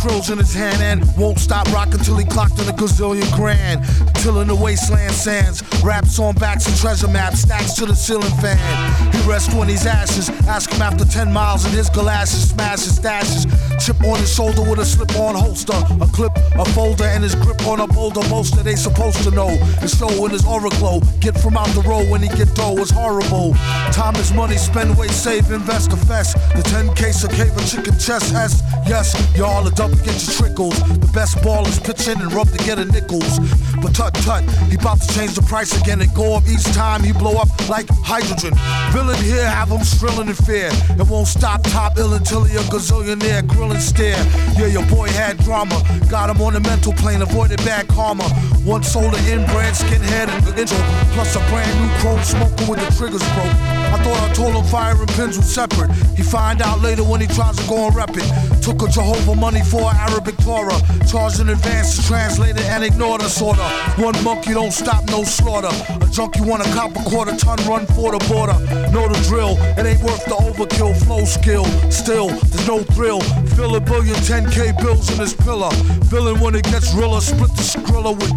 krills in his hand and won't stop rocking till he clocked in a gazillion grand. Till in the wasteland sands, raps on backs and treasure maps, stacks to the ceiling fan. He rests on his ashes. Ask him after 10 miles in his glasses, smash his stashes. Chip on his shoulder with a slip on holster, a clip, a folder, and his grip on a boulder. Most that they supposed to know. His show in his glow. Get from out the road when he get dough is horrible. Time is money, spend, wait, save, invest, confess. The 10 case of cave chicken chest S. Yes, y'all are double get your trickles. The best ballers pitch in and rub to get a nickels. But tut tut, he about to change the price again and go up each time he blow up like hydrogen. Villain here have him strilling in fear. It won't stop top ill until he a gazillionaire, grilling stare. Yeah, your boy had drama. Got him on the mental plane, avoided bad karma. One sold an inbred skinhead and the intro, plus a brand new chrome smoker with the triggers broke. I thought I told him fire and pins were separate. He find out later when he tries to go and rep it. Took a Jehovah money for Arabic Torah. Charged in advance to translate it and ignored order. One monkey don't stop, no slaughter. A junkie want a cop a quarter ton run for the border. Know the drill, it ain't worth the overkill. Flow skill, still, there's no thrill. Fill a billion 10k bills in his pillar. Villain when it gets realer, split the skrilla with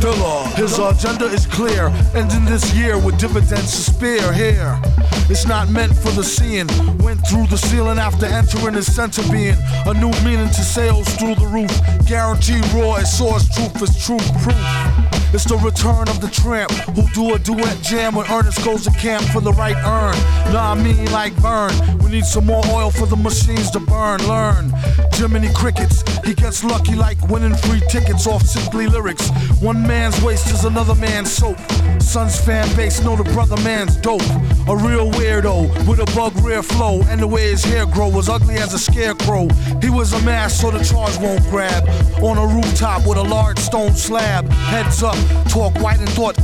Dilla. His agenda is clear, ending this year with dividends to spare here. It's not meant for the seeing. Went through the ceiling after entering his center being. A new meaning to sales through the roof. Guaranteed raw as source truth is true proof. It's the return of the tramp who do a duet jam when Ernest goes to camp for the right urn. Nah, I mean like burn. We need some more oil for the machines to burn. Learn. Jiminy Crickets, he gets lucky like winning free tickets off simply lyrics. One man's waste is another man's soap. Son's fan base know the brother man's dope. A real weirdo with a bug rear flow, and the way his hair grow was ugly as a scarecrow. He was a mask so the charge won't grab. On a rooftop with a large stone slab. Heads up, talk white and thought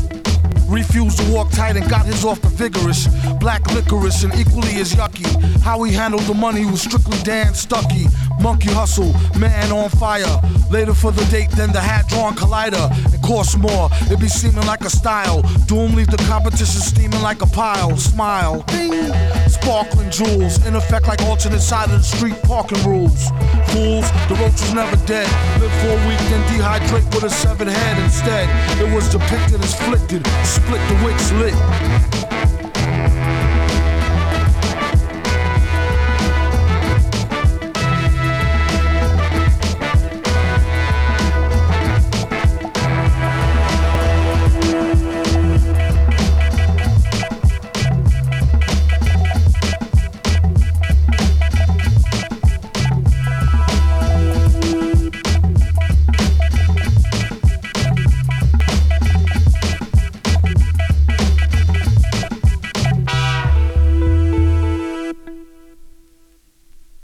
Refused to walk tight and got his off the vigorous. Black licorice and equally as yucky. How he handled the money was strictly Dan Stucky. Monkey hustle, man on fire. Later for the date, then the Hadron Collider. It costs more, it be seeming like a style. Doom leave the competition steaming like a pile. Smile, ding. Sparkling jewels, in effect like alternate side of the street parking rules. Fools, the roach was never dead. Live for a week, then dehydrate with a severed head instead. It was depicted as flicked, split the wicks lit.